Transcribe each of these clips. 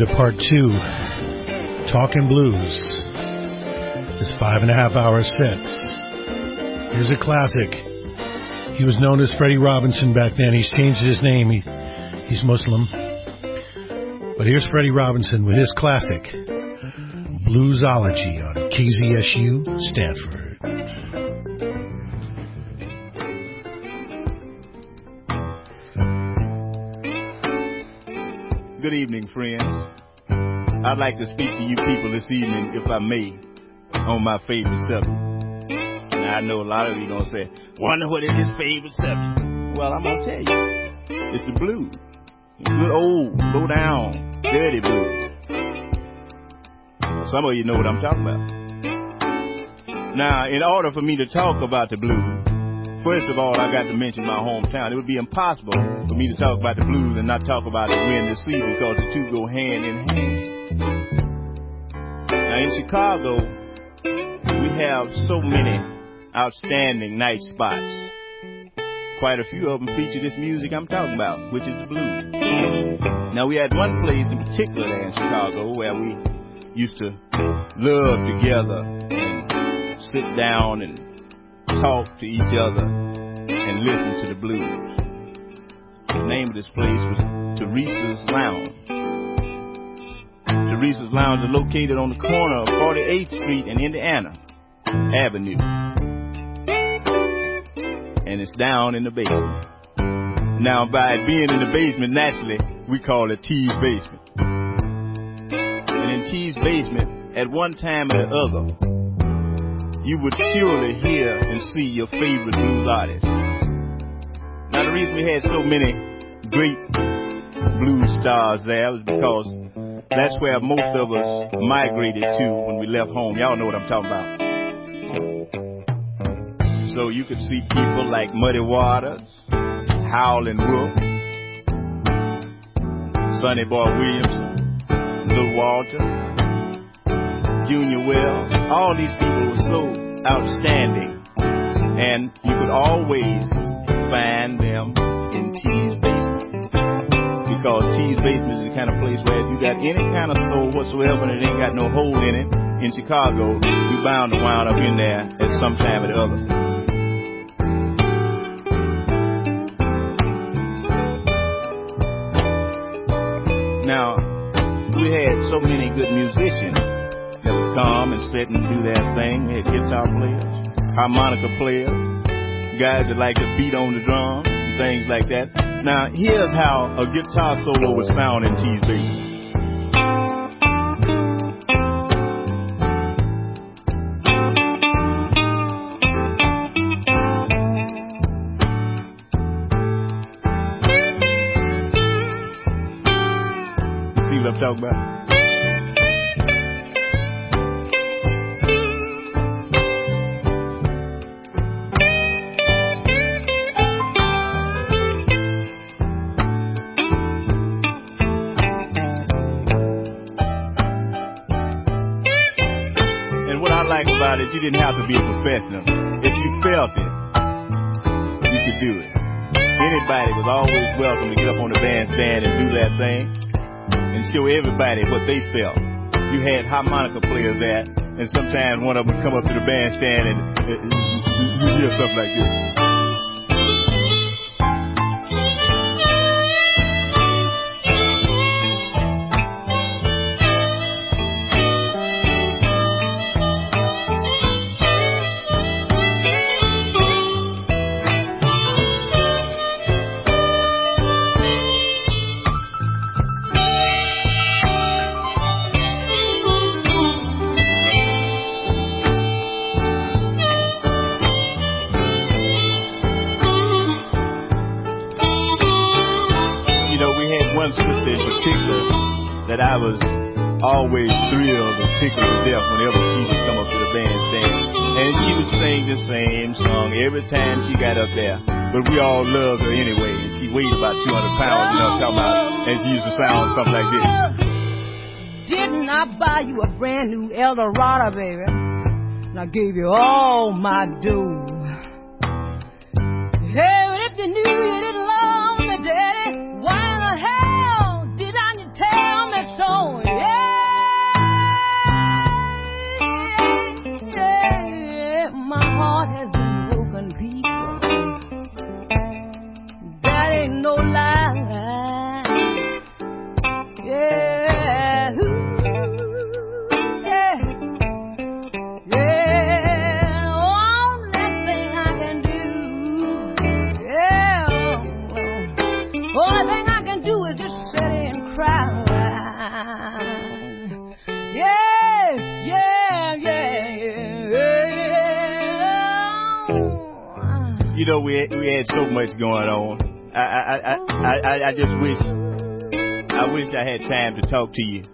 to part two, Talking Blues. This five and a half hour sets. Here's a classic. He was known as Freddie Robinson back then. He's changed his name. He, he's Muslim. But here's Freddie Robinson with his classic, Bluesology on KZSU Stanford. Good evening, friends. I'd like to speak to you people this evening, if I may, on my favorite subject. Now, I know a lot of you gonna say, wonder what is his favorite subject? Well, I'm gonna tell you. It's the blues. Good old, low down, dirty blues. Some of you know what I'm talking about. Now, in order for me to talk about the blues, First of all, I got to mention my hometown. It would be impossible for me to talk about the blues and not talk about the Windy City because the two go hand in hand. Now in Chicago, we have so many outstanding night spots. Quite a few of them feature this music I'm talking about, which is the blues. Now we had one place in particular there in Chicago where we used to love together and sit down and talk to each other and listen to the blues. The name of this place was Teresa's Lounge. Teresa's Lounge is located on the corner of 48th Street and Indiana Avenue. And it's down in the basement. Now, by being in the basement, naturally, we call it T's basement. And in T's basement, at one time or the other, you would surely hear and see your favorite blues artist. Now, the reason we had so many great blues stars there was because that's where most of us migrated to when we left home. Y'all know what I'm talking about. So you could see people like Muddy Waters, Howlin' Wolf, Sonny Boy Williamson, Little Walter, Junior Wells. All these people were so outstanding. And you could always find them in T's basement. Because T's basement is the kind of place where if you got any kind of soul whatsoever and it ain't got no hole in it, in Chicago, you bound to wind up in there at some time or the other. Now, we had so many good musicians come and sit and do their thing. We had guitar players, harmonica players, guys that like to beat on the drums and things like that. Now, here's how a guitar solo was found in TV. See what I'm talking about? About it, you didn't have to be a professional. If you felt it, you could do it. Anybody was always welcome to get up on the bandstand and do that thing and show everybody what they felt. You had harmonica players there, and sometimes one of them would come up to the bandstand and, and, and you hear something like this. Always thrilled and tickled to death whenever she would come up to the bandstand. And she would sing the same song every time she got up there. But we all loved her anyway. And she weighed about 200 pounds, you know I'm talking about? And she used to sound something like this. Didn't I buy you a brand new Eldorado, baby? And I gave you all my dough. Hey, heaven. We had so much going on. I I I I, I, I just wish I wish I had time to talk to you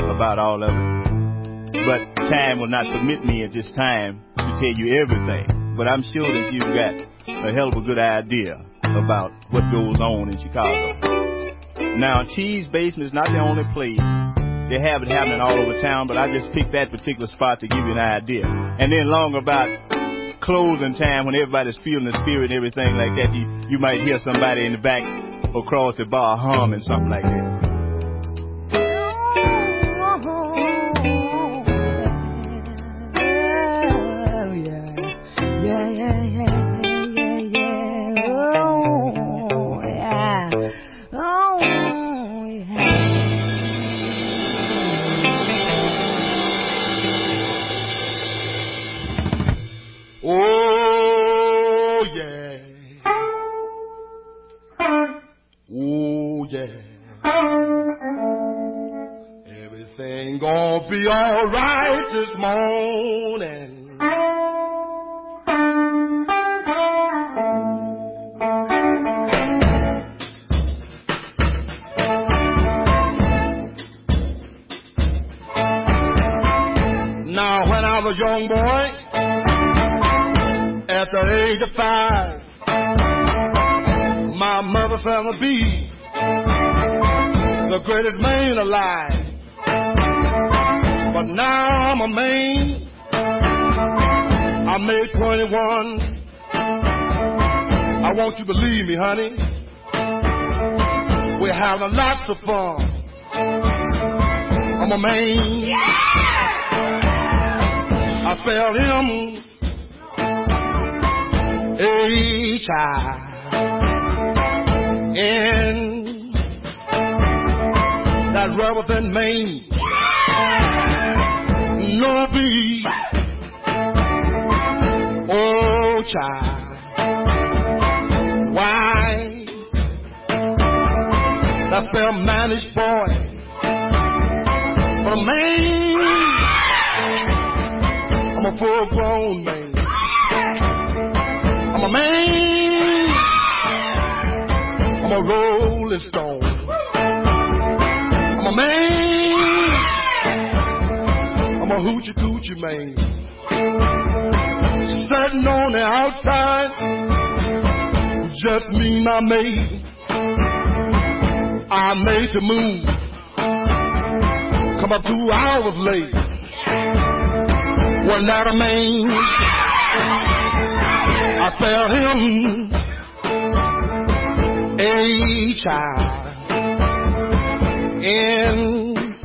about all of it. But time will not permit me at this time to tell you everything. But I'm sure that you've got a hell of a good idea about what goes on in Chicago. Now, T's Basement is not the only place. They have it happening all over town, but I just picked that particular spot to give you an idea. And then long about closing time when everybody's feeling the spirit and everything like that, you, you might hear somebody in the back across the bar humming something like that. Be alright this morning. Now, when I was a young boy, at the age of five, my mother found a be the greatest man alive. But now I'm a man. I made 21. I want you to believe me, honey. We're having lots of fun. I'm a man. Yeah! I felt him a child in that rubber than Maine no be. Oh, child. Why? That fair mannish boy. A man, I'm a full grown man. I'm a man. I'm a rolling stone. I'm a man. I'm a hoochie coochie man. Sitting on the outside, just me, my mate. I made the move. Come up two hours late. Wasn't that a man? I felt him a child in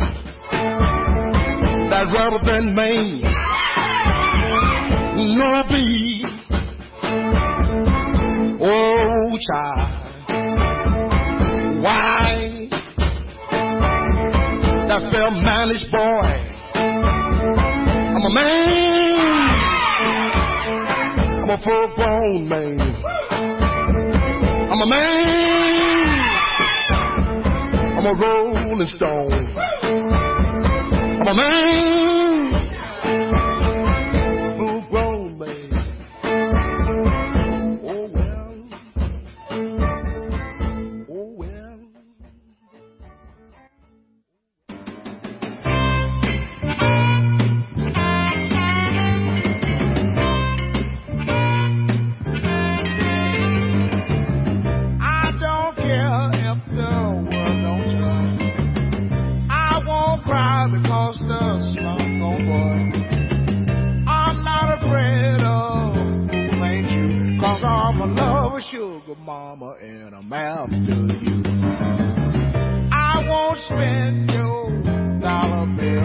that rubber band man. No be. Oh, child. Why? That fair mannish boy. I'm a man. I'm a full grown man. I'm a man. I'm a rolling stone. I'm a man, I'm a lover, sugar mama, and I'm after you. I won't spend your dollar bill.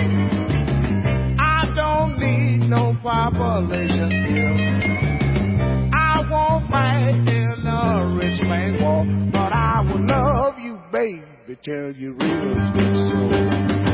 I don't need no population bill. I won't fight in a rich man war, but I will love you, baby, till you real good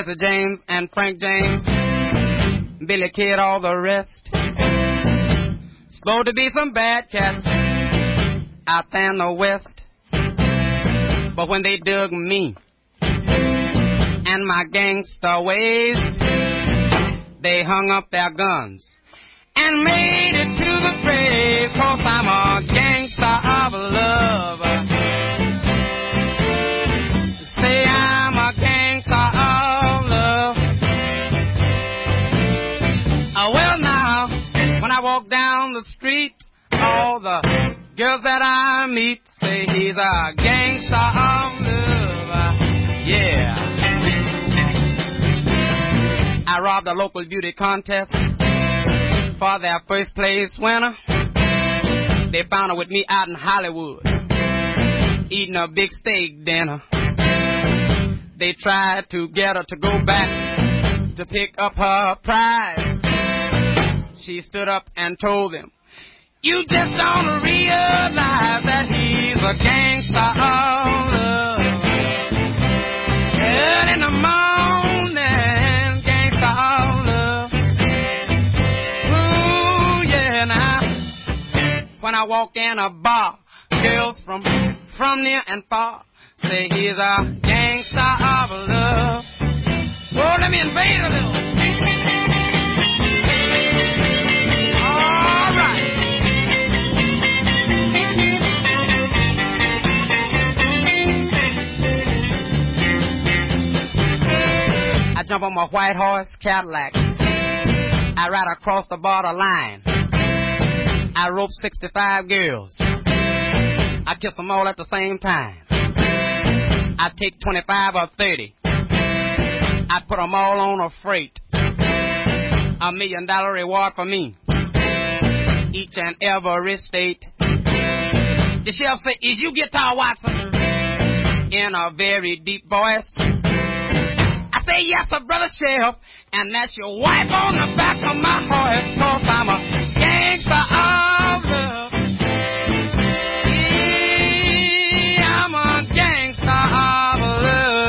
Jesse James and Frank James, Billy Kid, all the rest. Supposed to be some bad cats out there in the west. But when they dug me and my gangster ways, they hung up their guns and made it to the grave. That I meet say he's a gangster of love. Yeah. I robbed a local beauty contest for their first place winner. They found her with me out in Hollywood, eating a big steak dinner. They tried to get her to go back to pick up her prize. She stood up and told them, You just don't realize that he's a gangster of love. Early in the morning, gangster of love. Ooh, yeah, now. When I walk in a bar, girls from from near and far say he's a gangster of love. Oh, let me invade a little. Jump on my white horse Cadillac. I ride across the border line. I rope 65 girls. I kiss them all at the same time. I take 25 or 30. I put them all on a freight. A million dollar reward for me. Each and every state. The sheriff say, is you Guitar Watson? In a very deep voice. Say, yes, sir, brother sheriff. And that's your wife on the back of my horse. Cause I'm a gangster of love. Yeah, I'm a gangster of love.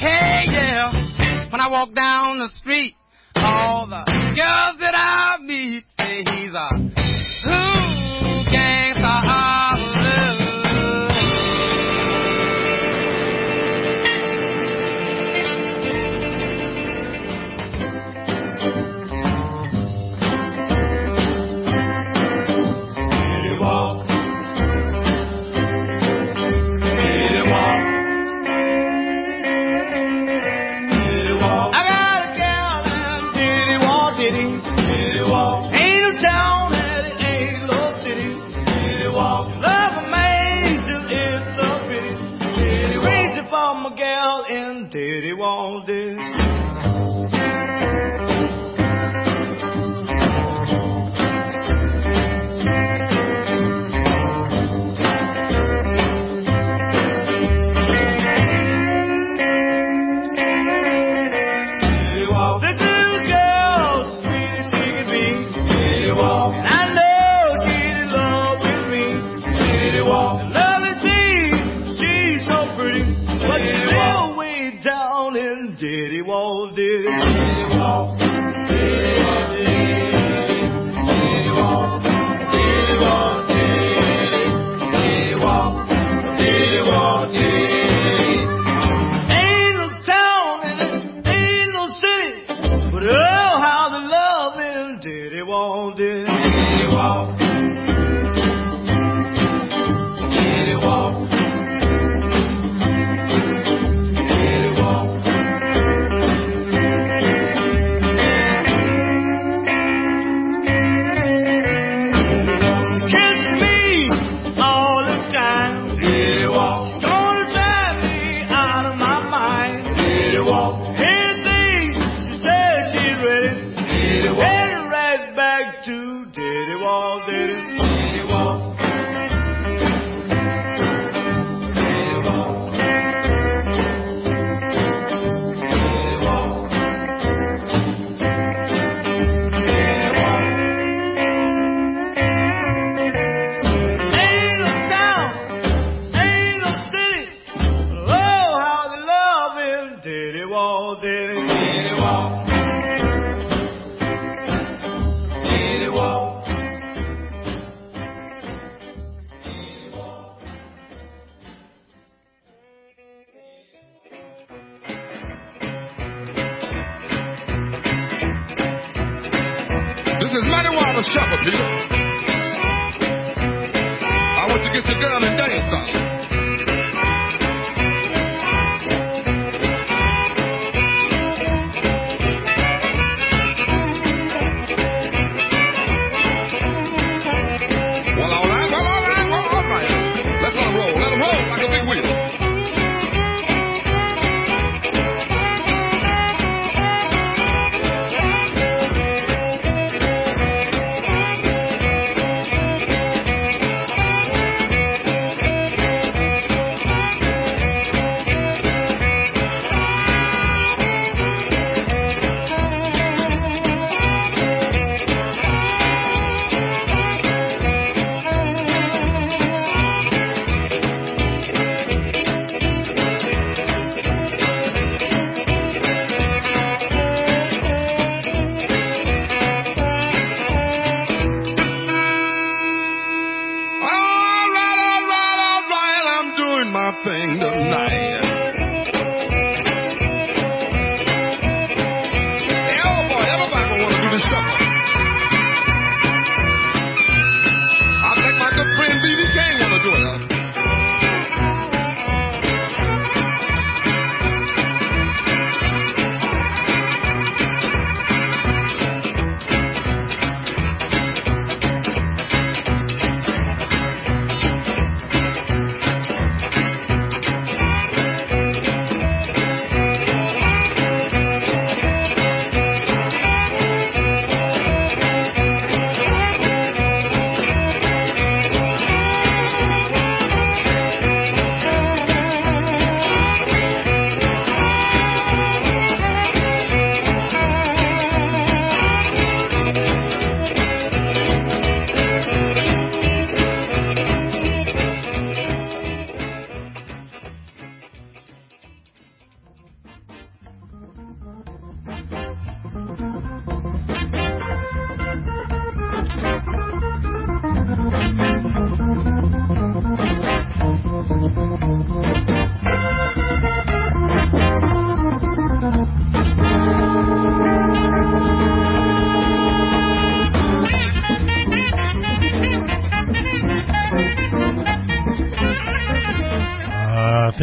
Hey, yeah. When I walk down the street, all the girls that I meet say he's a ooh, a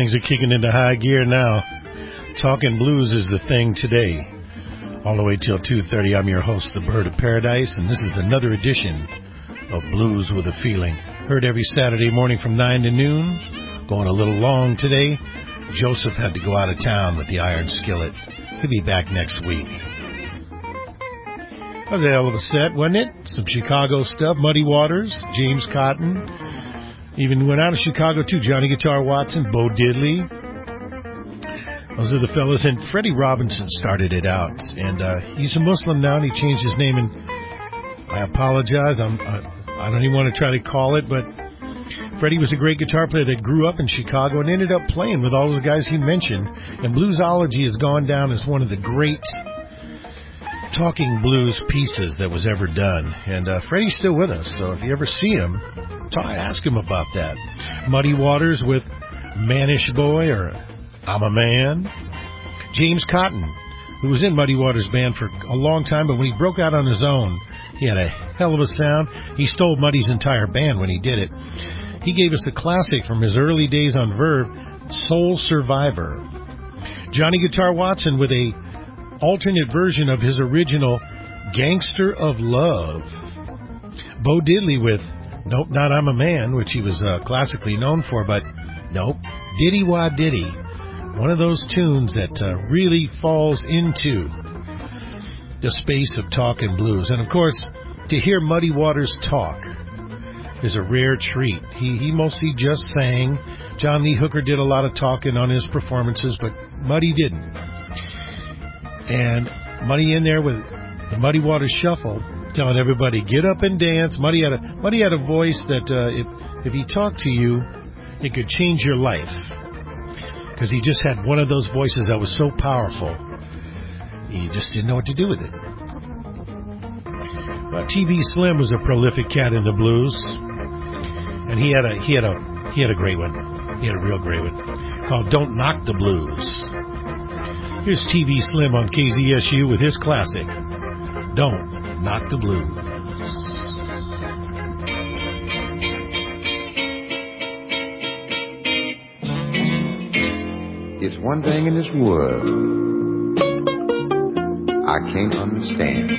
things are kicking into high gear now. Talking blues is the thing today. All the way till 2:30. I'm your host, the Bird of Paradise, and this is another edition of Blues with a Feeling. Heard every Saturday morning from 9 to noon. Going a little long today. Joseph had to go out of town with the iron skillet. He'll be back next week. That was a hell of a set, wasn't it? Some Chicago stuff, Muddy Waters, James Cotton, even went out of Chicago too. Johnny Guitar Watson, Bo Diddley. Those are the fellas. And Freddie Robinson started it out. And uh, he's a Muslim now, and he changed his name. And I apologize. I'm, I, I don't even want to try to call it, but Freddie was a great guitar player that grew up in Chicago and ended up playing with all the guys he mentioned. And Bluesology has gone down as one of the great talking blues pieces that was ever done. And uh, Freddie's still with us, so if you ever see him, talk, ask him about that. Muddy Waters with Mannish Boy or I'm a Man. James Cotton, who was in Muddy Waters' band for a long time, but when he broke out on his own, he had a hell of a sound. He stole Muddy's entire band when he did it. He gave us a classic from his early days on Verve, Soul Survivor. Johnny Guitar Watson with a alternate version of his original Gangster of Love. Bo Diddley with Nope, Not I'm a Man, which he was uh, classically known for, but nope, Diddy Wah Diddy. One of those tunes that uh, really falls into the space of talk and blues. And of course, to hear Muddy Waters talk is a rare treat. He, he mostly just sang. John Lee Hooker did a lot of talking on his performances, but Muddy didn't and Muddy in there with the Muddy Waters Shuffle, telling everybody get up and dance. Muddy had a Muddy had a voice that uh, if if he talked to you, it could change your life because he just had one of those voices that was so powerful. You just didn't know what to do with it. But TV Slim was a prolific cat in the blues, and he had a he had a he had a great one. He had a real great one called "Don't Knock the Blues." Here's TV Slim on KZSU with his classic, Don't not the blues. It's one thing in this world I can't understand.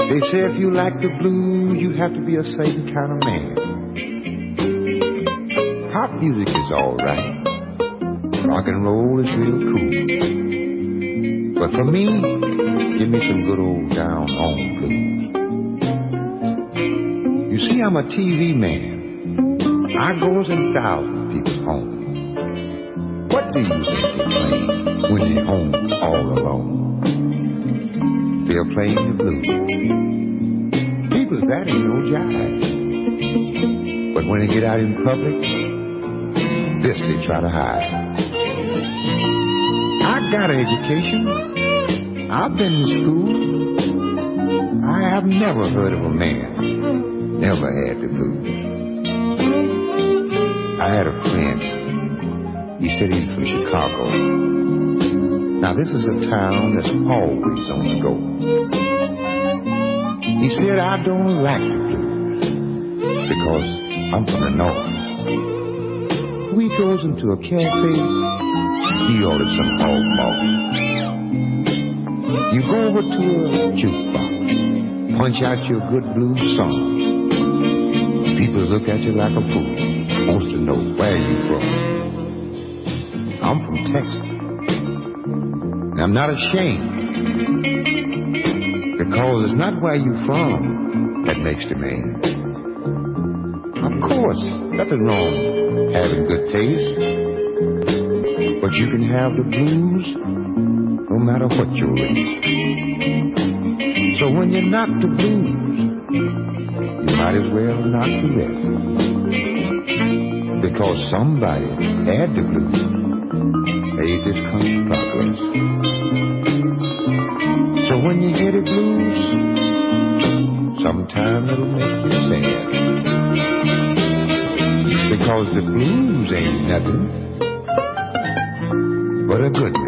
They say if you like the blues, you have to be a certain kind of man. Pop music is alright, rock and roll is real cool. But for me, give me some good old down home blues. You see, I'm a TV man. I goes in thousand people's homes. What do you think they play when they're home all alone? They're playing the blues. People, that ain't no jive. But when they get out in public, this they try to hide. I got an education. I've been in school. I have never heard of a man never had the blues. I had a friend. He said he's from Chicago. Now, this is a town that's always on the go. He said, I don't like the blues because I'm from the north. We goes into a cafe, he orders some hog maw. You go over to a jukebox, punch out your good blues song. People look at you like a fool, wants to know where you're from. I'm from Texas. And I'm not ashamed. Because it's not where you're from that makes the man. Of course, nothing wrong having good taste. But you can have the blues no matter what you're race. So when you knock the blues, you might as well knock the rest. Because somebody had the blues, made this country progress. So when you hear the blues, sometime it'll make you sad. Because the blues ain't nothing but a good man.